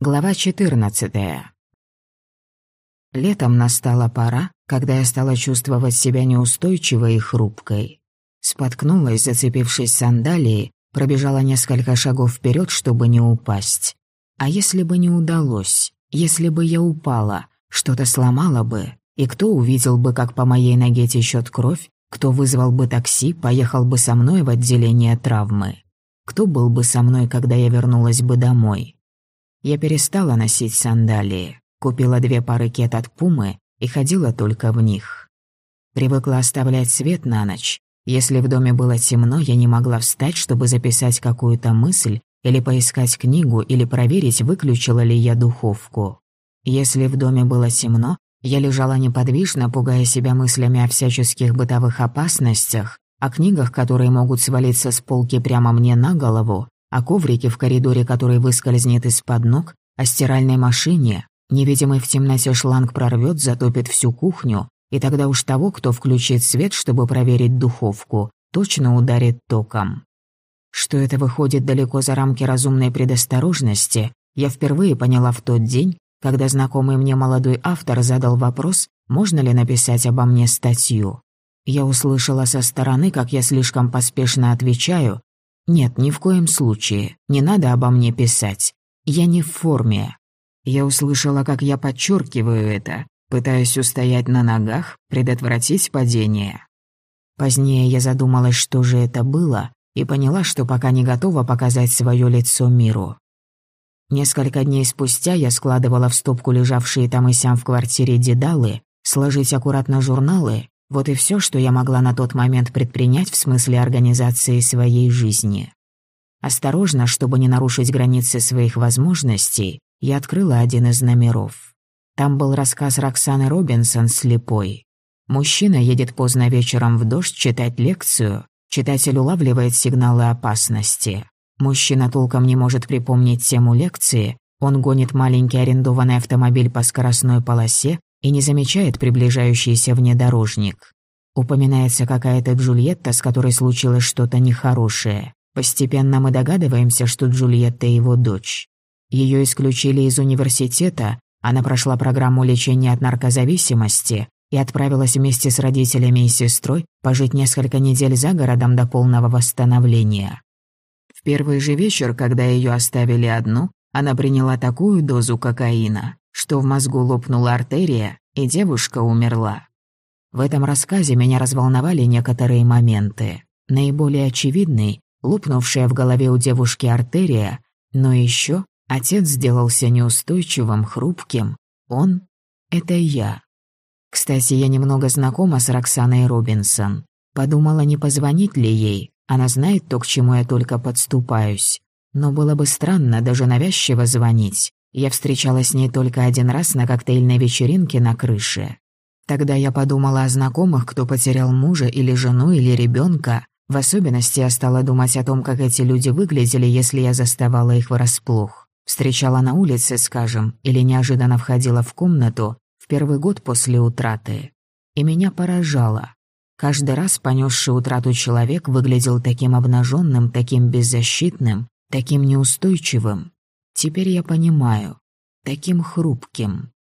Глава 14. Летом настала пора, когда я стала чувствовать себя неустойчивой и хрупкой. Споткнулась, зацепившись сандалией, пробежала несколько шагов вперед, чтобы не упасть. А если бы не удалось, если бы я упала, что-то сломало бы, и кто увидел бы, как по моей ноге течет кровь, кто вызвал бы такси, поехал бы со мной в отделение травмы? Кто был бы со мной, когда я вернулась бы домой? Я перестала носить сандалии, купила две пары кет от Пумы и ходила только в них. Привыкла оставлять свет на ночь. Если в доме было темно, я не могла встать, чтобы записать какую-то мысль или поискать книгу или проверить, выключила ли я духовку. Если в доме было темно, я лежала неподвижно, пугая себя мыслями о всяческих бытовых опасностях, о книгах, которые могут свалиться с полки прямо мне на голову, о коврике в коридоре, который выскользнет из-под ног, о стиральной машине. Невидимый в темноте шланг прорвет, затопит всю кухню, и тогда уж того, кто включит свет, чтобы проверить духовку, точно ударит током. Что это выходит далеко за рамки разумной предосторожности, я впервые поняла в тот день, когда знакомый мне молодой автор задал вопрос, можно ли написать обо мне статью. Я услышала со стороны, как я слишком поспешно отвечаю, нет, ни в коем случае. Не надо обо мне писать. Я не в форме. Я услышала, как я подчеркиваю это, пытаясь устоять на ногах, предотвратить падение. Позднее я задумалась, что же это было, и поняла, что пока не готова показать свое лицо миру. Несколько дней спустя я складывала в стопку лежавшие там и сям в квартире дедалы, сложить аккуратно журналы вот и все, что я могла на тот момент предпринять в смысле организации своей жизни. Осторожно, чтобы не нарушить границы своих возможностей, я открыла один из номеров. Там был рассказ Роксаны Робинсон «Слепой». Мужчина едет поздно вечером в дождь читать лекцию, читатель улавливает сигналы опасности. Мужчина толком не может припомнить тему лекции, он гонит маленький арендованный автомобиль по скоростной полосе, и не замечает приближающийся внедорожник. Упоминается какая-то Джульетта, с которой случилось что-то нехорошее. Постепенно мы догадываемся, что Джульетта его дочь. Ее исключили из университета, она прошла программу лечения от наркозависимости и отправилась вместе с родителями и сестрой пожить несколько недель за городом до полного восстановления. В первый же вечер, когда ее оставили одну, она приняла такую дозу кокаина, что в мозгу лопнула артерия, и девушка умерла. В этом рассказе меня разволновали некоторые моменты. Наиболее очевидный — лопнувшая в голове у девушки артерия, но еще отец сделался неустойчивым, хрупким. Он — это я. Кстати, я немного знакома с Роксаной Робинсон. Подумала, не позвонить ли ей. Она знает то, к чему я только подступаюсь. Но было бы странно даже навязчиво звонить. Я встречалась с ней только один раз на коктейльной вечеринке на крыше. Тогда я подумала о знакомых, кто потерял мужа или жену или ребенка. В особенности я стала думать о том, как эти люди выглядели, если я заставала их врасплох. Встречала на улице, скажем, или неожиданно входила в комнату в первый год после утраты. И меня поражало. Каждый раз понесший утрату человек выглядел таким обнаженным, таким беззащитным, таким неустойчивым. Теперь я понимаю. Таким хрупким.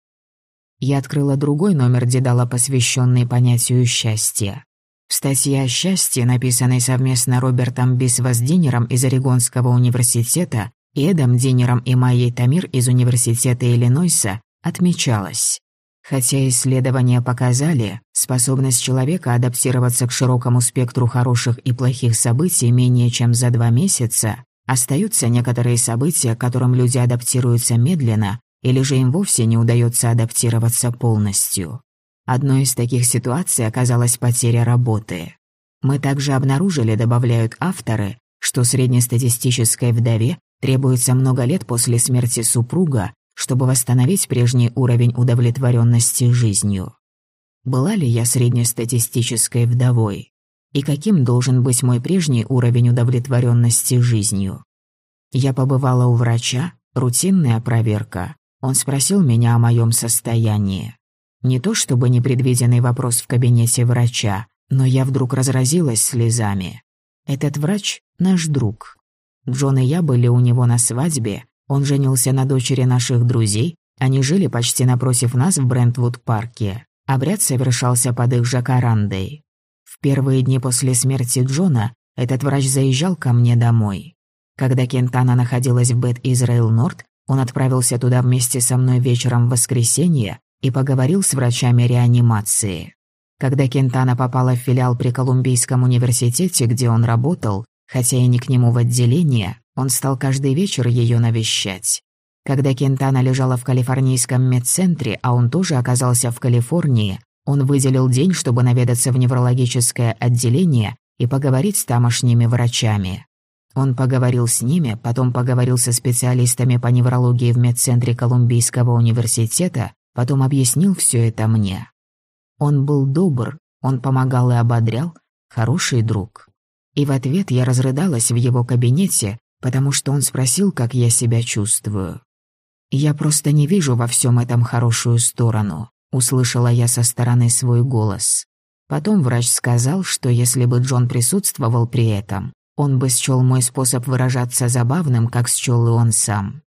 Я открыла другой номер Дедала, посвященный понятию счастья. В статье о счастье, написанной совместно Робертом Бисвас-Динером из Орегонского университета и Эдом Динером и Майей Тамир из Университета Иллинойса, отмечалось. Хотя исследования показали, способность человека адаптироваться к широкому спектру хороших и плохих событий менее чем за два месяца, Остаются некоторые события, к которым люди адаптируются медленно, или же им вовсе не удается адаптироваться полностью. Одной из таких ситуаций оказалась потеря работы. Мы также обнаружили, добавляют авторы, что среднестатистической вдове требуется много лет после смерти супруга, чтобы восстановить прежний уровень удовлетворенности жизнью. Была ли я среднестатистической вдовой? И каким должен быть мой прежний уровень удовлетворенности жизнью. Я побывала у врача, рутинная проверка. Он спросил меня о моем состоянии. Не то чтобы непредвиденный вопрос в кабинете врача, но я вдруг разразилась слезами. Этот врач — наш друг. Джон и я были у него на свадьбе, Он женился на дочери наших друзей, они жили почти напротив нас в Брентвуд-парке. Обряд совершался под их жакарандой. Первые дни после смерти Джона этот врач заезжал ко мне домой. Когда Кентана находилась в Бет Израил Норд, он отправился туда вместе со мной вечером в воскресенье и поговорил с врачами реанимации. Когда Кентана попала в филиал при Колумбийском университете, где он работал, хотя и не к нему в отделение, он стал каждый вечер ее навещать. Когда Кентана лежала в калифорнийском медцентре, а он тоже оказался в Калифорнии, он выделил день, чтобы наведаться в неврологическое отделение и поговорить с тамошними врачами. Он поговорил с ними, потом поговорил со специалистами по неврологии в медцентре Колумбийского университета, потом объяснил все это мне. Он был добр, он помогал и ободрял, хороший друг. И в ответ я разрыдалась в его кабинете, потому что он спросил, как я себя чувствую. «Я просто не вижу во всем этом хорошую сторону», — услышала я со стороны свой голос. Потом врач сказал, что если бы Джон присутствовал при этом, он бы счёл мой способ выражаться забавным, как счёл и он сам.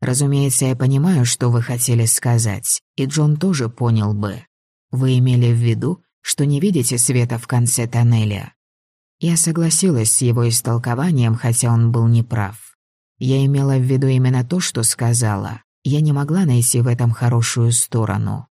Разумеется, я понимаю, что вы хотели сказать, и Джон тоже понял бы. Вы имели в виду, что не видите света в конце тоннеля. Я согласилась с его истолкованием, хотя он был неправ. Я имела в виду именно то, что сказала. Я не могла найти в этом хорошую сторону.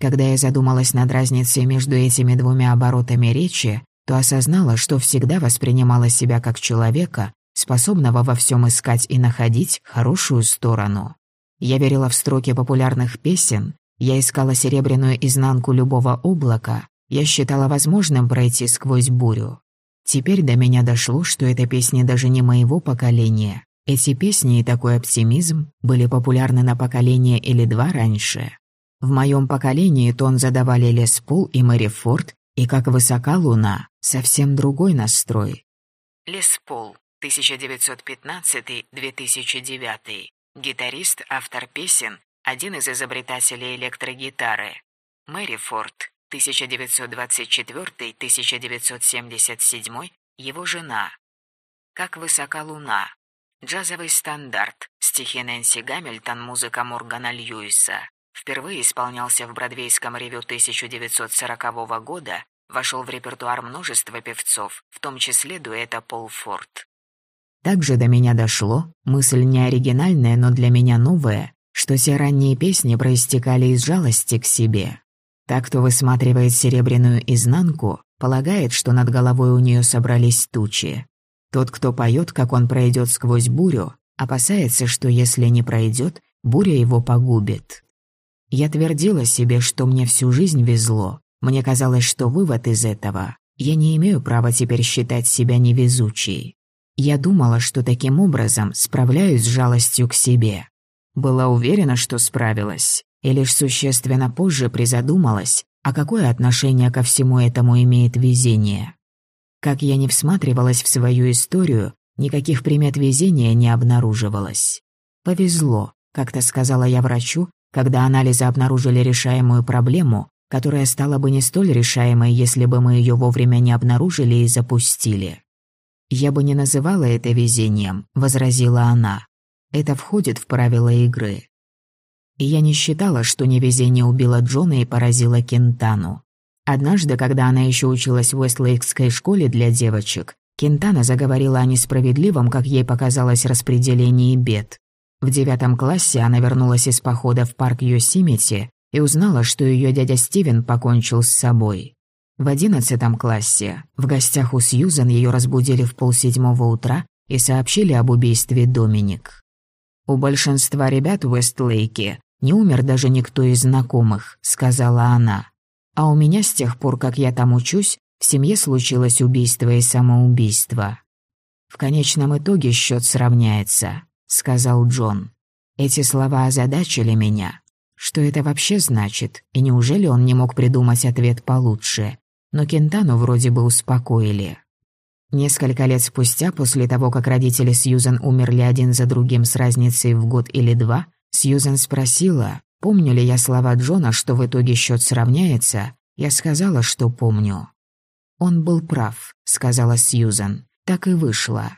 Когда я задумалась над разницей между этими двумя оборотами речи, то осознала, что всегда воспринимала себя как человека, способного во всем искать и находить хорошую сторону. Я верила в строки популярных песен, я искала серебряную изнанку любого облака, я считала возможным пройти сквозь бурю. Теперь до меня дошло, что это песни даже не моего поколения. Эти песни и такой оптимизм были популярны на поколение или два раньше. В моем поколении тон задавали Лес Пол и Мэри Форд, и как высока луна, совсем другой настрой. Лес Пол, 1915-2009. Гитарист, автор песен, один из изобретателей электрогитары. Мэри Форд, 1924-1977, его жена. Как высока луна. Джазовый стандарт. Стихи Нэнси Гамильтон, музыка Моргана Льюиса впервые исполнялся в Бродвейском ревю 1940 года, вошел в репертуар множества певцов, в том числе дуэта Пол Форд. Также до меня дошло, мысль не оригинальная, но для меня новая, что все ранние песни проистекали из жалости к себе. Так, кто высматривает серебряную изнанку, полагает, что над головой у нее собрались тучи. Тот, кто поет, как он пройдет сквозь бурю, опасается, что если не пройдет, буря его погубит. Я твердила себе, что мне всю жизнь везло. Мне казалось, что вывод из этого – я не имею права теперь считать себя невезучей. Я думала, что таким образом справляюсь с жалостью к себе. Была уверена, что справилась, и лишь существенно позже призадумалась, а какое отношение ко всему этому имеет везение. Как я не всматривалась в свою историю, никаких примет везения не обнаруживалось. «Повезло», — как-то сказала я врачу, когда анализы обнаружили решаемую проблему, которая стала бы не столь решаемой, если бы мы ее вовремя не обнаружили и запустили. «Я бы не называла это везением», — возразила она. «Это входит в правила игры». И я не считала, что невезение убило Джона и поразило Кентану. Однажды, когда она еще училась в Уэстлейкской школе для девочек, Кентана заговорила о несправедливом, как ей показалось, распределении бед. В девятом классе она вернулась из похода в парк Йосимити и узнала, что ее дядя Стивен покончил с собой. В одиннадцатом классе в гостях у Сьюзан ее разбудили в полседьмого утра и сообщили об убийстве Доминик. «У большинства ребят в Уэстлейке не умер даже никто из знакомых», — сказала она. «А у меня с тех пор, как я там учусь, в семье случилось убийство и самоубийство. В конечном итоге счет сравняется сказал Джон. Эти слова озадачили меня. Что это вообще значит? И неужели он не мог придумать ответ получше? Но Кентану вроде бы успокоили. Несколько лет спустя, после того, как родители Сьюзан умерли один за другим с разницей в год или два, Сьюзан спросила, помню ли я слова Джона, что в итоге счет сравняется. Я сказала, что помню. «Он был прав», — сказала Сьюзан. «Так и вышло.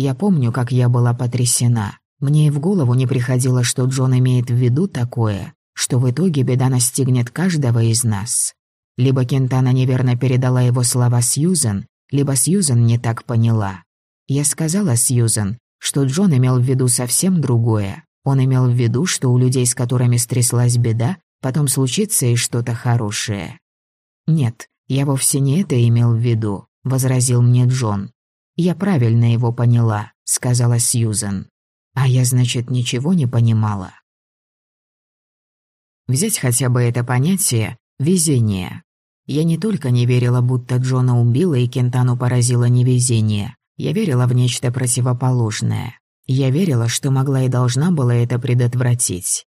Я помню, как я была потрясена. Мне и в голову не приходило, что Джон имеет в виду такое, что в итоге беда настигнет каждого из нас. Либо Кентана неверно передала его слова Сьюзен, либо Сьюзен не так поняла. Я сказала Сьюзен, что Джон имел в виду совсем другое. Он имел в виду, что у людей, с которыми стряслась беда, потом случится и что-то хорошее. «Нет, я вовсе не это имел в виду», — возразил мне Джон. «Я правильно его поняла», — сказала Сьюзен. «А я, значит, ничего не понимала». Взять хотя бы это понятие «везение». Я не только не верила, будто Джона убила и Кентану поразило невезение. Я верила в нечто противоположное. Я верила, что могла и должна была это предотвратить.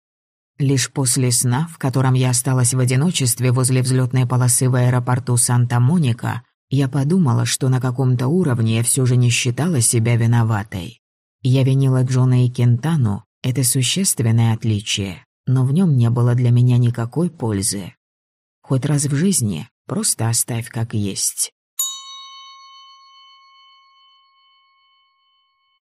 Лишь после сна, в котором я осталась в одиночестве возле взлетной полосы в аэропорту Санта-Моника, я подумала, что на каком-то уровне я все же не считала себя виноватой. Я винила Джона и Кентану, это существенное отличие, но в нем не было для меня никакой пользы. Хоть раз в жизни просто оставь как есть.